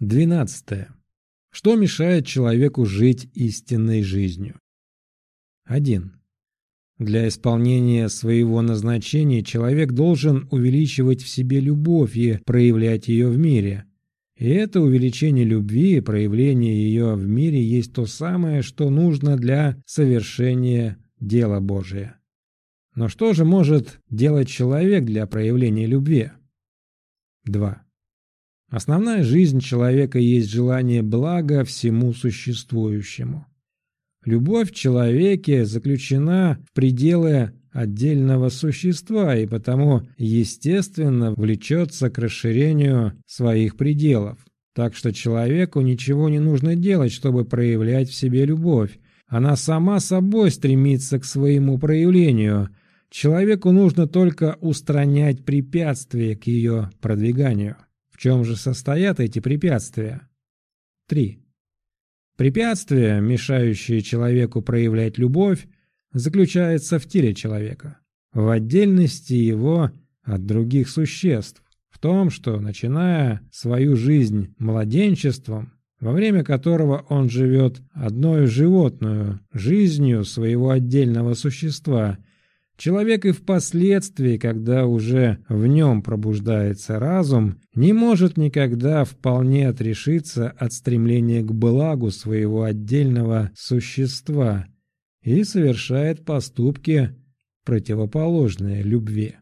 12. Что мешает человеку жить истинной жизнью? 1. Для исполнения своего назначения человек должен увеличивать в себе любовь и проявлять ее в мире. И это увеличение любви и проявление ее в мире есть то самое, что нужно для совершения дела Божия. Но что же может делать человек для проявления любви? 2. Основная жизнь человека есть желание блага всему существующему. Любовь в человеке заключена в пределы отдельного существа и потому, естественно, влечется к расширению своих пределов. Так что человеку ничего не нужно делать, чтобы проявлять в себе любовь. Она сама собой стремится к своему проявлению. Человеку нужно только устранять препятствия к ее продвиганию. В чем же состоят эти препятствия? 3. Препятствие, мешающее человеку проявлять любовь, заключается в теле человека, в отдельности его от других существ, в том, что, начиная свою жизнь младенчеством, во время которого он живет одной животную жизнью своего отдельного существа, Человек и впоследствии, когда уже в нем пробуждается разум, не может никогда вполне отрешиться от стремления к благу своего отдельного существа и совершает поступки, противоположные любви.